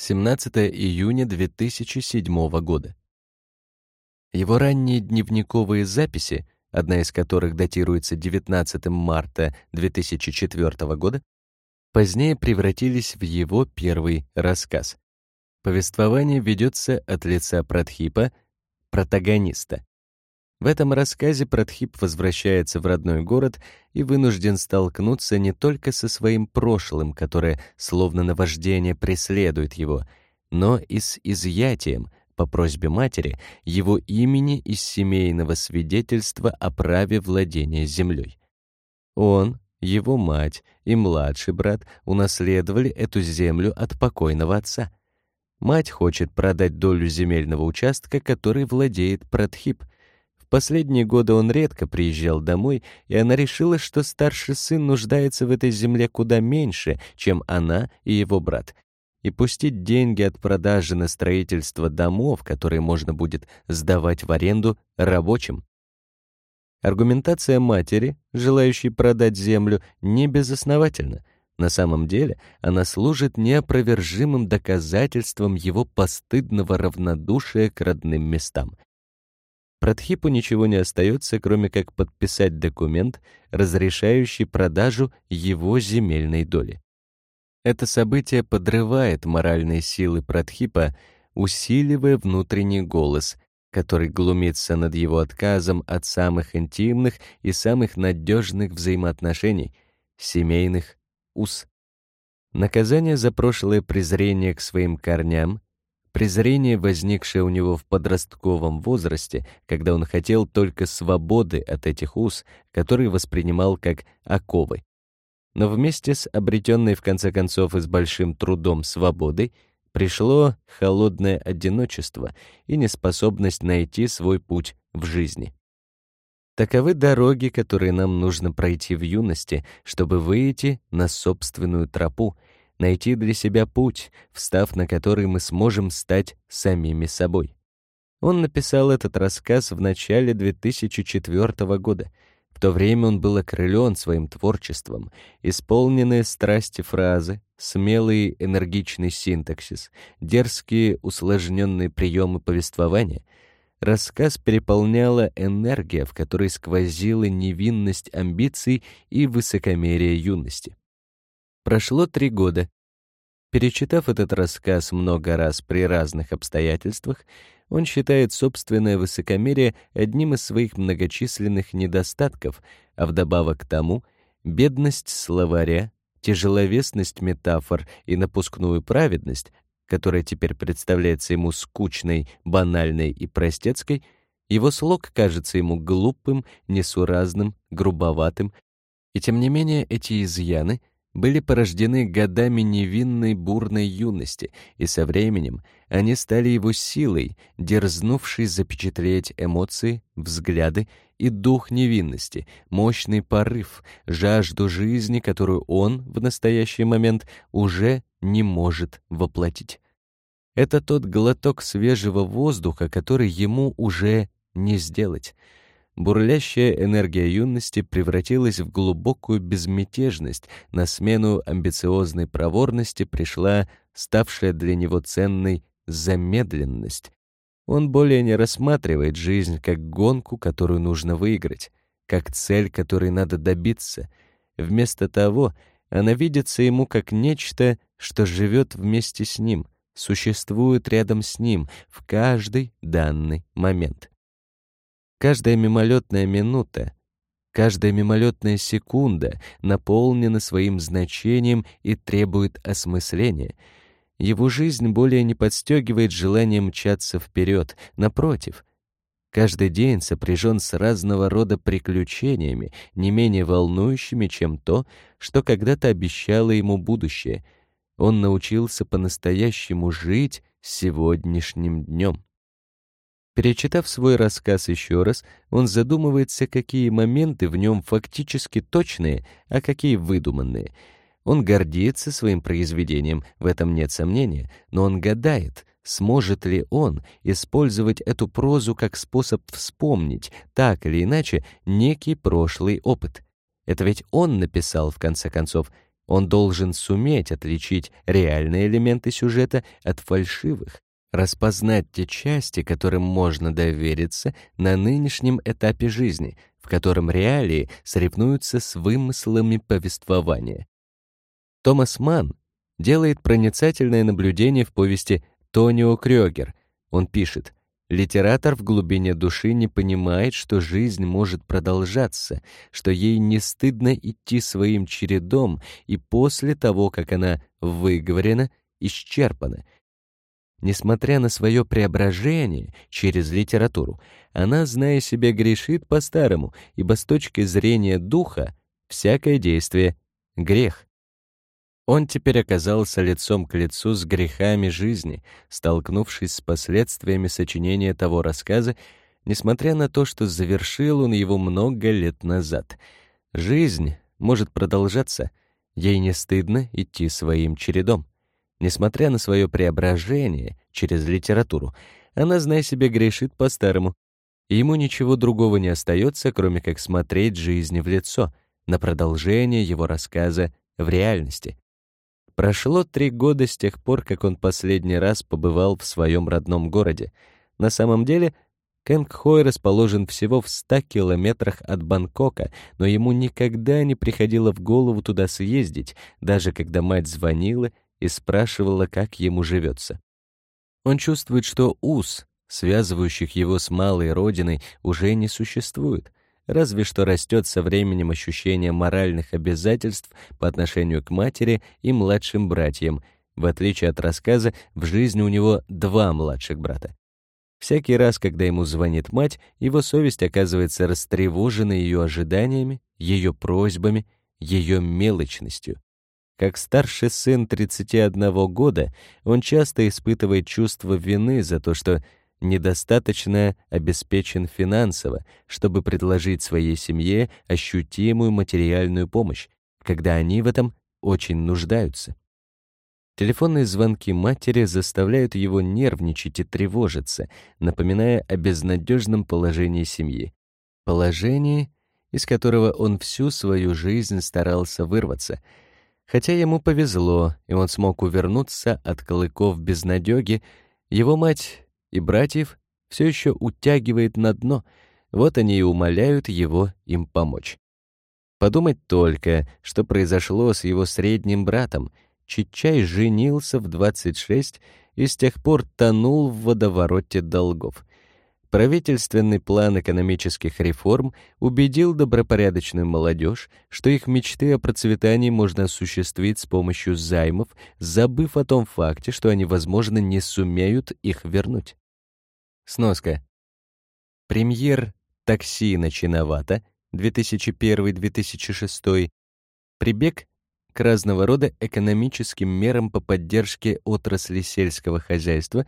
17 июня 2007 года. Его ранние дневниковые записи, одна из которых датируется 19 марта 2004 года, позднее превратились в его первый рассказ. Повествование ведется от лица Пратхипа, протагониста. В этом рассказе Пратхип возвращается в родной город и вынужден столкнуться не только со своим прошлым, которое словно наваждение преследует его, но и с изъятием по просьбе матери его имени из семейного свидетельства о праве владения землей. Он, его мать и младший брат унаследовали эту землю от покойного отца. Мать хочет продать долю земельного участка, который владеет Пратхип — последние годы он редко приезжал домой, и она решила, что старший сын нуждается в этой земле куда меньше, чем она и его брат. И пустить деньги от продажи на строительство домов, которые можно будет сдавать в аренду рабочим. Аргументация матери, желающей продать землю, не безосновательна. На самом деле она служит неопровержимым доказательством его постыдного равнодушия к родным местам. Пратхипу ничего не остается, кроме как подписать документ, разрешающий продажу его земельной доли. Это событие подрывает моральные силы Пратхипа, усиливая внутренний голос, который глумится над его отказом от самых интимных и самых надежных взаимоотношений — семейных уз. Наказание за прошлое презрение к своим корням презрение, возникшее у него в подростковом возрасте, когда он хотел только свободы от этих уз, которые воспринимал как оковы. Но вместе с обретенной в конце концов и с большим трудом свободой пришло холодное одиночество и неспособность найти свой путь в жизни. Таковы дороги, которые нам нужно пройти в юности, чтобы выйти на собственную тропу — найти для себя путь, встав на который мы сможем стать самими собой. Он написал этот рассказ в начале 2004 года. В то время он был окрылен своим творчеством, исполненные страсти фразы, смелый энергичный синтаксис, дерзкие усложненные приемы повествования. Рассказ переполняла энергия, в которой сквозила невинность амбиций и высокомерие юности. Прошло три года. Перечитав этот рассказ много раз при разных обстоятельствах, он считает собственное высокомерие одним из своих многочисленных недостатков, а вдобавок к тому бедность словаря, тяжеловесность метафор и напускную праведность, которая теперь представляется ему скучной, банальной и простецкой, его слог кажется ему глупым, несуразным, грубоватым, и тем не менее эти изъяны — были порождены годами невинной бурной юности, и со временем они стали его силой, дерзнувшей запечатлеть эмоции, взгляды и дух невинности, мощный порыв, жажду жизни, которую он в настоящий момент уже не может воплотить. Это тот глоток свежего воздуха, который ему уже не сделать — Бурлящая энергия юности превратилась в глубокую безмятежность, на смену амбициозной проворности пришла ставшая для него ценной замедленность. Он более не рассматривает жизнь как гонку, которую нужно выиграть, как цель, которой надо добиться. Вместо того, она видится ему как нечто, что живет вместе с ним, существует рядом с ним в каждый данный момент. Каждая мимолетная минута, каждая мимолетная секунда наполнена своим значением и требует осмысления. Его жизнь более не подстегивает желание мчаться вперед, напротив. Каждый день сопряжен с разного рода приключениями, не менее волнующими, чем то, что когда-то обещало ему будущее. Он научился по-настоящему жить сегодняшним днем. Перечитав свой рассказ еще раз, он задумывается, какие моменты в нем фактически точные, а какие выдуманные. Он гордится своим произведением, в этом нет сомнения, но он гадает, сможет ли он использовать эту прозу как способ вспомнить, так или иначе, некий прошлый опыт. Это ведь он написал, в конце концов, Он должен суметь отличить реальные элементы сюжета от фальшивых, распознать те части, которым можно довериться на нынешнем этапе жизни, в котором реалии соревнуются с вымыслами повествования. Томас Манн делает проницательное наблюдение в повести Тонио Крёгер. Он пишет: Литератор в глубине души не понимает, что жизнь может продолжаться, что ей не стыдно идти своим чередом и после того, как она выговорена, исчерпана. Несмотря на свое преображение через литературу, она, зная себя, грешит по-старому, ибо с точки зрения духа всякое действие — грех. Он теперь оказался лицом к лицу с грехами жизни, столкнувшись с последствиями сочинения того рассказа, несмотря на то, что завершил он его много лет назад. Жизнь может продолжаться, ей не стыдно идти своим чередом. Несмотря на свое преображение через литературу, она, зная себе, грешит по-старому. Ему ничего другого не остается, кроме как смотреть жизни в лицо, на продолжение его рассказа в реальности. Прошло три года с тех пор, как он последний раз побывал в своем родном городе. На самом деле, Кэнгхой расположен всего в 100 километрах от Бангкока, но ему никогда не приходило в голову туда съездить, даже когда мать звонила и спрашивала, как ему живется. Он чувствует, что уз, связывающих его с малой родиной, уже не существует разве что растет со временем ощущение моральных обязательств по отношению к матери и младшим братьям. В отличие от рассказа, в жизни у него два младших брата. Всякий раз, когда ему звонит мать, его совесть оказывается растревожена ее ожиданиями, ее просьбами, ее мелочностью. Как старший сын 31 года, он часто испытывает чувство вины за то, что недостаточно обеспечен финансово, чтобы предложить своей семье ощутимую материальную помощь, когда они в этом очень нуждаются. Телефонные звонки матери заставляют его нервничать и тревожиться, напоминая о безнадежном положении семьи. Положении, из которого он всю свою жизнь старался вырваться. Хотя ему повезло, и он смог увернуться от клыков безнадёги, его мать и братьев все еще утягивает на дно, вот они и умоляют его им помочь. Подумать только, что произошло с его средним братом. Чичай женился в 26 и с тех пор тонул в водовороте долгов. Правительственный план экономических реформ убедил добропорядочную молодежь, что их мечты о процветании можно осуществить с помощью займов, забыв о том факте, что они, возможно, не сумеют их вернуть. Сноска. Премьер «Такси начиновато» 2001-2006 прибег к разного рода экономическим мерам по поддержке отрасли сельского хозяйства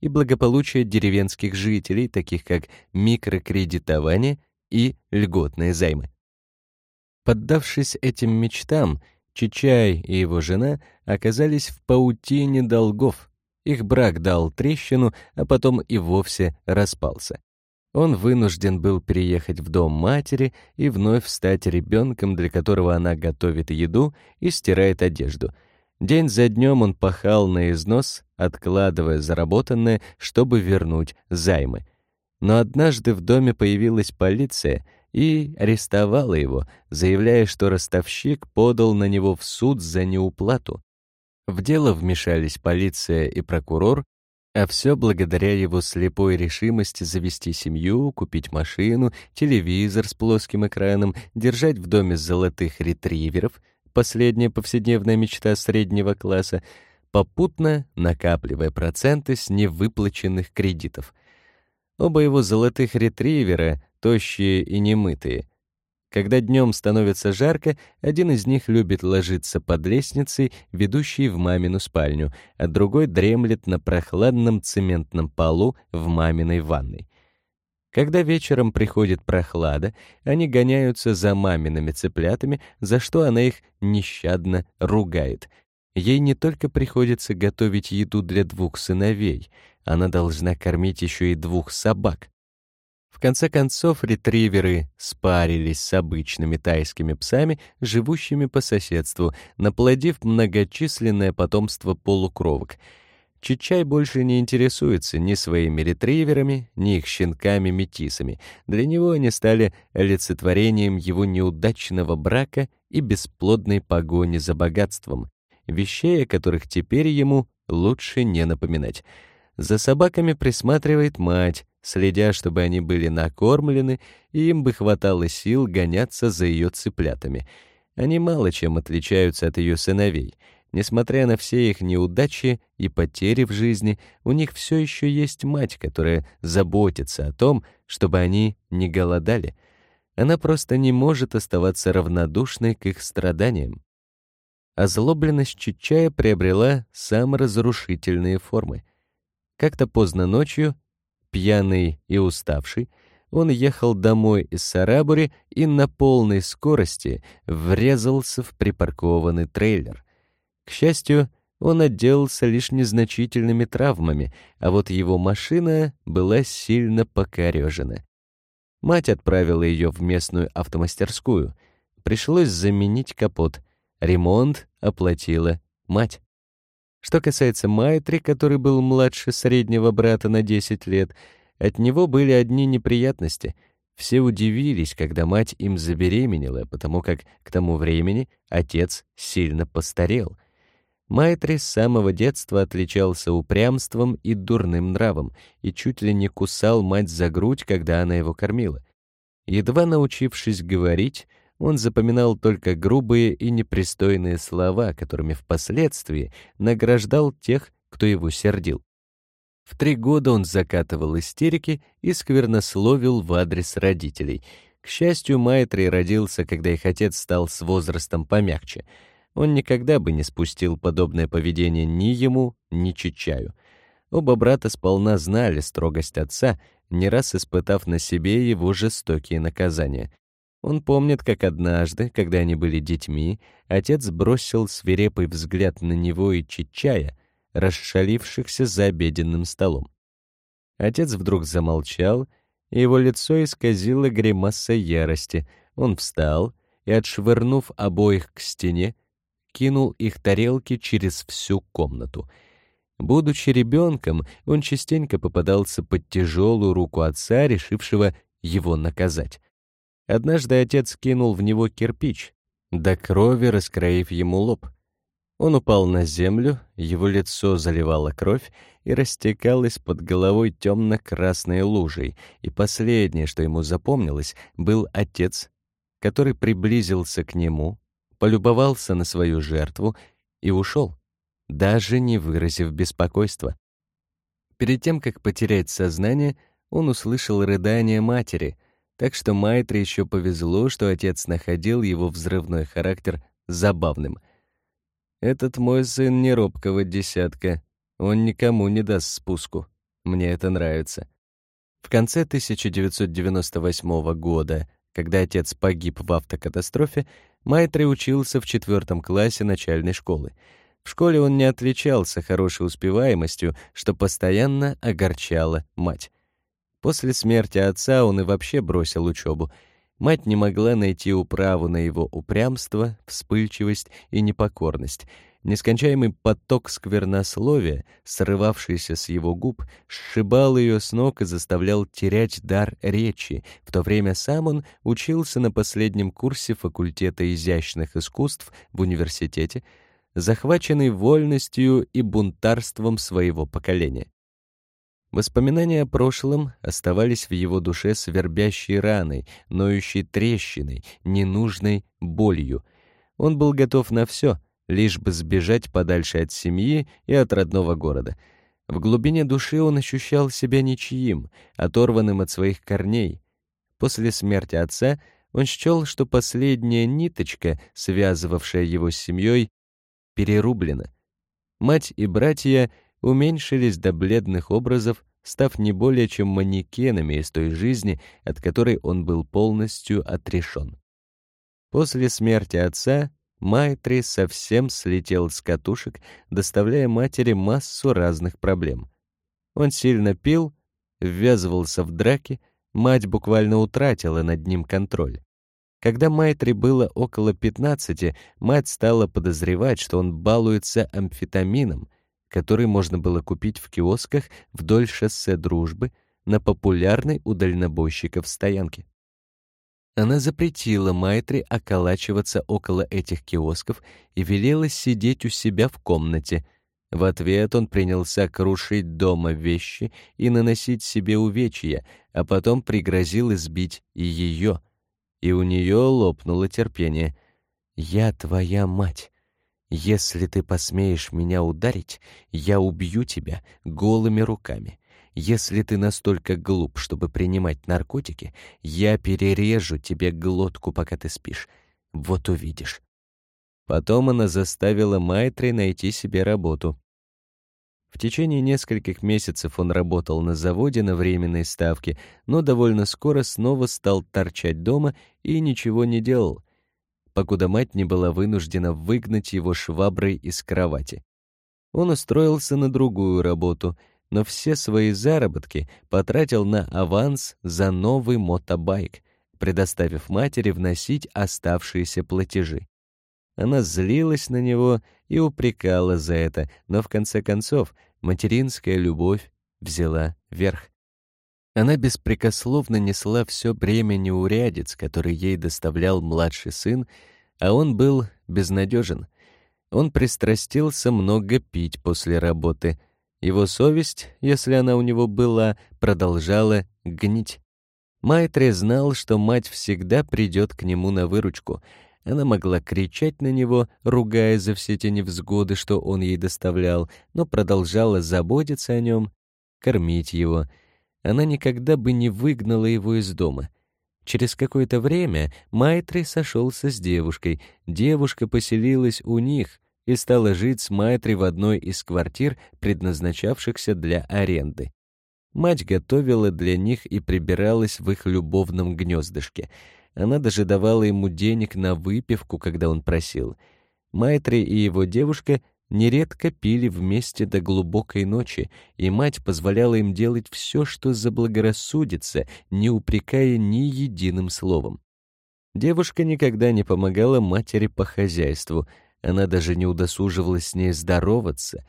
и благополучия деревенских жителей, таких как микрокредитование и льготные займы. Поддавшись этим мечтам, Чичай и его жена оказались в паутине долгов. Их брак дал трещину, а потом и вовсе распался. Он вынужден был переехать в дом матери и вновь стать ребенком, для которого она готовит еду и стирает одежду — День за днем он пахал на износ, откладывая заработанное, чтобы вернуть займы. Но однажды в доме появилась полиция и арестовала его, заявляя, что ростовщик подал на него в суд за неуплату. В дело вмешались полиция и прокурор, а все благодаря его слепой решимости завести семью, купить машину, телевизор с плоским экраном, держать в доме золотых ретриверов, последняя повседневная мечта среднего класса, попутно накапливая проценты с невыплаченных кредитов. Оба его золотых ретривера, тощие и немытые. Когда днем становится жарко, один из них любит ложиться под лестницей, ведущей в мамину спальню, а другой дремлет на прохладном цементном полу в маминой ванной. Когда вечером приходит прохлада, они гоняются за мамиными цыплятами, за что она их нещадно ругает. Ей не только приходится готовить еду для двух сыновей, она должна кормить еще и двух собак. В конце концов, ретриверы спарились с обычными тайскими псами, живущими по соседству, наплодив многочисленное потомство полукровок. Чичай больше не интересуется ни своими ретриверами, ни их щенками-метисами. Для него они стали олицетворением его неудачного брака и бесплодной погони за богатством, вещей, о которых теперь ему лучше не напоминать. За собаками присматривает мать, следя, чтобы они были накормлены, и им бы хватало сил гоняться за ее цыплятами. Они мало чем отличаются от ее сыновей. Несмотря на все их неудачи и потери в жизни, у них все еще есть мать, которая заботится о том, чтобы они не голодали. Она просто не может оставаться равнодушной к их страданиям. Озлобленность Чичая приобрела саморазрушительные формы. Как-то поздно ночью Пьяный и уставший, он ехал домой из Сарабури и на полной скорости врезался в припаркованный трейлер. К счастью, он отделался лишь незначительными травмами, а вот его машина была сильно покорежена. Мать отправила ее в местную автомастерскую. Пришлось заменить капот. Ремонт оплатила мать. Что касается Майтри, который был младше среднего брата на 10 лет, от него были одни неприятности. Все удивились, когда мать им забеременела, потому как к тому времени отец сильно постарел. Майтри с самого детства отличался упрямством и дурным нравом и чуть ли не кусал мать за грудь, когда она его кормила. Едва научившись говорить, он запоминал только грубые и непристойные слова, которыми впоследствии награждал тех, кто его сердил. В три года он закатывал истерики и сквернословил в адрес родителей. К счастью, Майтри родился, когда их отец стал с возрастом помягче. Он никогда бы не спустил подобное поведение ни ему, ни Чичаю. Оба брата сполна знали строгость отца, не раз испытав на себе его жестокие наказания. Он помнит, как однажды, когда они были детьми, отец бросил свирепый взгляд на него и Чичая, расшалившихся за обеденным столом. Отец вдруг замолчал, и его лицо исказило гримаса ярости. Он встал и, отшвырнув обоих к стене, кинул их тарелки через всю комнату. Будучи ребенком, он частенько попадался под тяжелую руку отца, решившего его наказать. Однажды отец кинул в него кирпич, до крови раскроив ему лоб. Он упал на землю, его лицо заливало кровь и растекалось под головой темно-красной лужей, и последнее, что ему запомнилось, был отец, который приблизился к нему, полюбовался на свою жертву и ушел, даже не выразив беспокойства. Перед тем, как потерять сознание, он услышал рыдание матери — так что Майтре еще повезло, что отец находил его взрывной характер забавным. «Этот мой сын не робкого десятка. Он никому не даст спуску. Мне это нравится». В конце 1998 года, когда отец погиб в автокатастрофе, Майтри учился в четвертом классе начальной школы. В школе он не отличался хорошей успеваемостью, что постоянно огорчало мать. После смерти отца он и вообще бросил учебу. Мать не могла найти управу на его упрямство, вспыльчивость и непокорность. Нескончаемый поток сквернословия, срывавшийся с его губ, сшибал ее с ног и заставлял терять дар речи. В то время сам он учился на последнем курсе факультета изящных искусств в университете, захваченный вольностью и бунтарством своего поколения. Воспоминания о прошлом оставались в его душе свербящей раной, ноющей трещиной, ненужной болью. Он был готов на все, лишь бы сбежать подальше от семьи и от родного города. В глубине души он ощущал себя ничьим, оторванным от своих корней. После смерти отца он счел, что последняя ниточка, связывавшая его с семьей, перерублена. Мать и братья — уменьшились до бледных образов, став не более чем манекенами из той жизни, от которой он был полностью отрешен. После смерти отца Майтри совсем слетел с катушек, доставляя матери массу разных проблем. Он сильно пил, ввязывался в драки, Мать буквально утратила над ним контроль. Когда Майтри было около 15, мать стала подозревать, что он балуется амфетамином, который можно было купить в киосках вдоль шоссе Дружбы на популярной у дальнобойщиков стоянке. Она запретила Майтри околачиваться около этих киосков и велела сидеть у себя в комнате. В ответ он принялся крушить дома вещи и наносить себе увечья, а потом пригрозил избить и ее — и у нее лопнуло терпение. «Я твоя мать. Если ты посмеешь меня ударить, я убью тебя голыми руками. Если ты настолько глуп, чтобы принимать наркотики, я перережу тебе глотку, пока ты спишь. Вот увидишь». Потом она заставила Майтри найти себе работу. В течение нескольких месяцев он работал на заводе на временной ставке, но довольно скоро снова стал торчать дома и ничего не делал, покуда мать не была вынуждена выгнать его шваброй из кровати. Он устроился на другую работу, но все свои заработки потратил на аванс за новый мотобайк, предоставив матери вносить оставшиеся платежи. Она злилась на него и упрекала за это, но в конце концов материнская любовь взяла верх. Она беспрекословно несла все бремя неурядиц, который ей доставлял младший сын, а он был безнадежен. Он пристрастился много пить после работы. Его совесть, если она у него была, продолжала гнить. Майтре знал, что мать всегда придет к нему на выручку — она могла кричать на него, ругая за все те невзгоды, что он ей доставлял, но продолжала заботиться о нем, кормить его. Она никогда бы не выгнала его из дома. Через какое-то время Майтри сошелся с девушкой. Девушка поселилась у них и стала жить с Майтри в одной из квартир, предназначавшихся для аренды. Мать готовила для них и прибиралась в их любовном гнездышке — она даже давала ему денег на выпивку, когда он просил. Майтри и его девушка нередко пили вместе до глубокой ночи, и мать позволяла им делать все, что заблагорассудится, не упрекая ни единым словом. Девушка никогда не помогала матери по хозяйству, она даже не удосуживалась с ней здороваться.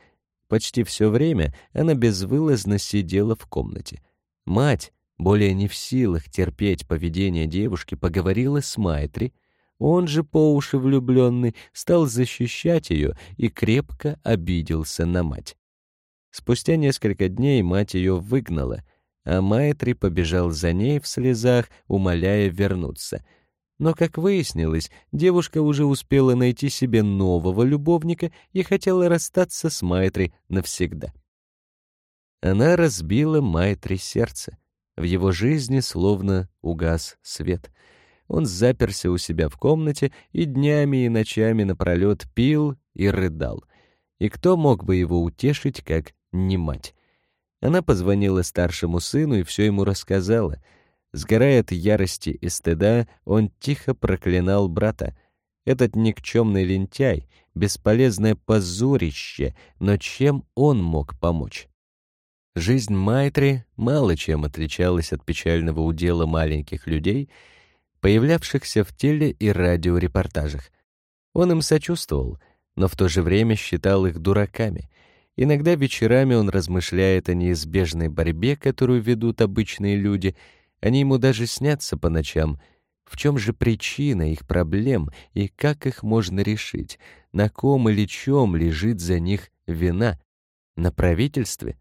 Почти все время она безвылазно сидела в комнате. Мать, более не в силах терпеть поведение девушки, поговорила с Майтри, он же по уши влюбленный стал защищать ее и крепко обиделся на мать. Спустя несколько дней мать ее выгнала, а Майтри побежал за ней в слезах, умоляя вернуться. Но, как выяснилось, девушка уже успела найти себе нового любовника и хотела расстаться с Майтри навсегда. Она разбила Майтри сердце. В его жизни словно угас свет. Он заперся у себя в комнате и днями и ночами напролет пил и рыдал. И кто мог бы его утешить, как не мать? Она позвонила старшему сыну и все ему рассказала. Сгорая от ярости и стыда, он тихо проклинал брата. Этот никчемный лентяй, бесполезное позорище, но чем он мог помочь? Жизнь Майтри мало чем отличалась от печального удела маленьких людей, появлявшихся в теле- и радиорепортажах. Он им сочувствовал, но в то же время считал их дураками. Иногда вечерами он размышляет о неизбежной борьбе, которую ведут обычные люди. Они ему даже снятся по ночам. В чем же причина их проблем и как их можно решить? На ком или чем лежит за них вина? На правительстве?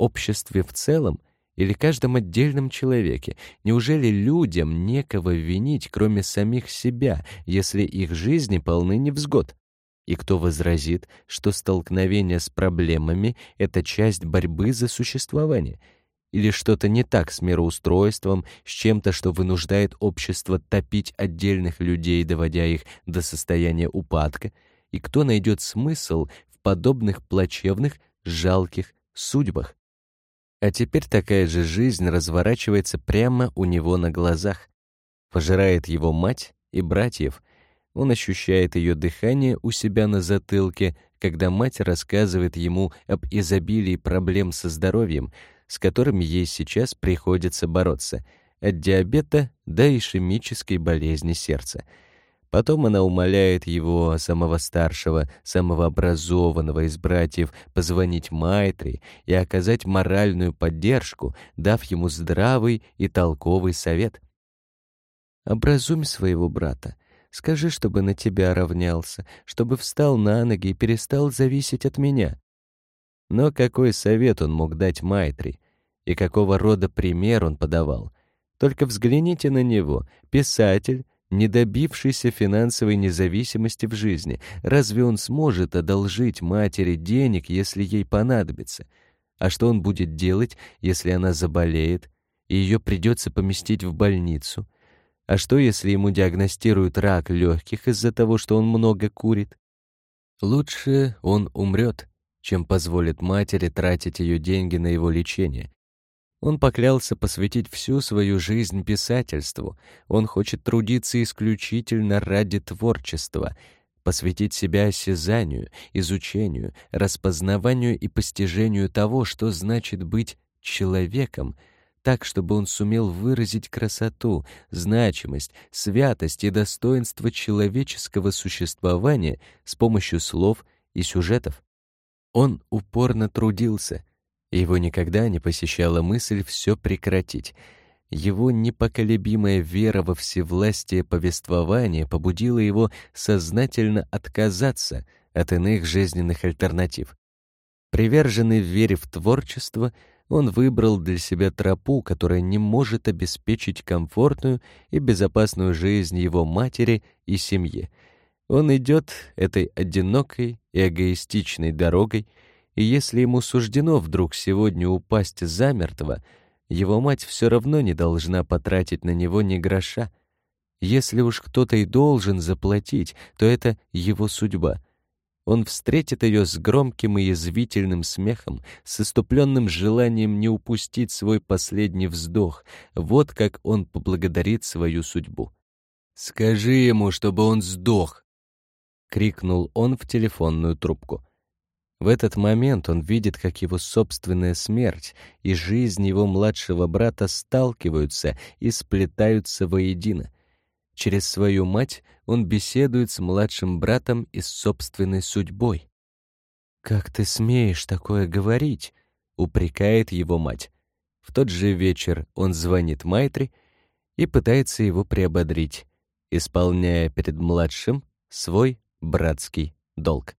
обществе в целом или каждом отдельном человеке? Неужели людям некого винить, кроме самих себя, если их жизни полны невзгод? И кто возразит, что столкновение с проблемами — это часть борьбы за существование? Или что-то не так с мироустройством, с чем-то, что вынуждает общество топить отдельных людей, доводя их до состояния упадка? И кто найдет смысл в подобных плачевных, жалких судьбах? А теперь такая же жизнь разворачивается прямо у него на глазах. Пожирает его мать и братьев. Он ощущает ее дыхание у себя на затылке, когда мать рассказывает ему об изобилии проблем со здоровьем, с которыми ей сейчас приходится бороться. от диабета до ишемической болезни сердца. Потом она умоляет его, самого старшего, самого образованного из братьев, позвонить Майтри и оказать моральную поддержку, дав ему здравый и толковый совет. «Образумь своего брата. Скажи, чтобы на тебя равнялся, чтобы встал на ноги и перестал зависеть от меня». Но какой совет он мог дать Майтри? И какого рода пример он подавал? Только взгляните на него, писатель, не добившийся финансовой независимости в жизни. Разве он сможет одолжить матери денег, если ей понадобится? А что он будет делать, если она заболеет, и ее придется поместить в больницу? А что, если ему диагностируют рак легких из-за того, что он много курит? Лучше он умрет, чем позволит матери тратить ее деньги на его лечение. Он поклялся посвятить всю свою жизнь писательству. Он хочет трудиться исключительно ради творчества, посвятить себя осязанию, изучению, распознаванию и постижению того, что значит быть человеком, так, чтобы он сумел выразить красоту, значимость, святость и достоинство человеческого существования с помощью слов и сюжетов. Он упорно трудился, его никогда не посещала мысль все прекратить. Его непоколебимая вера во всевластие повествования побудила его сознательно отказаться от иных жизненных альтернатив. Приверженный в вере в творчество, он выбрал для себя тропу, которая не может обеспечить комфортную и безопасную жизнь его матери и семье. Он идет этой одинокой и эгоистичной дорогой, и если ему суждено вдруг сегодня упасть замертво, его мать все равно не должна потратить на него ни гроша. Если уж кто-то и должен заплатить, то это его судьба. Он встретит ее с громким и язвительным смехом, с иступленным желанием не упустить свой последний вздох. Вот как он поблагодарит свою судьбу. «Скажи ему, чтобы он сдох!» — крикнул он в телефонную трубку. В этот момент он видит, как его собственная смерть и жизнь его младшего брата сталкиваются и сплетаются воедино. Через свою мать он беседует с младшим братом и с собственной судьбой. «Как ты смеешь такое говорить?» — упрекает его мать. В тот же вечер он звонит Майтри и пытается его приободрить, исполняя перед младшим свой братский долг.